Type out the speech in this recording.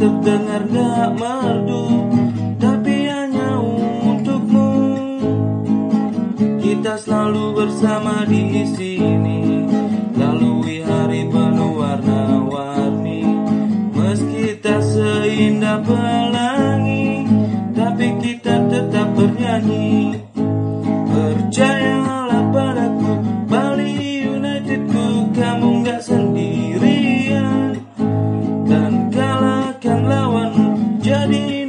terdengar gak merdu Tapi hanya untukmu. Kita selalu bersama di sini Lalui hari penuh warna-warni. Meski tak seindah pelangi Tapi kita tetap bernyanyi. 个你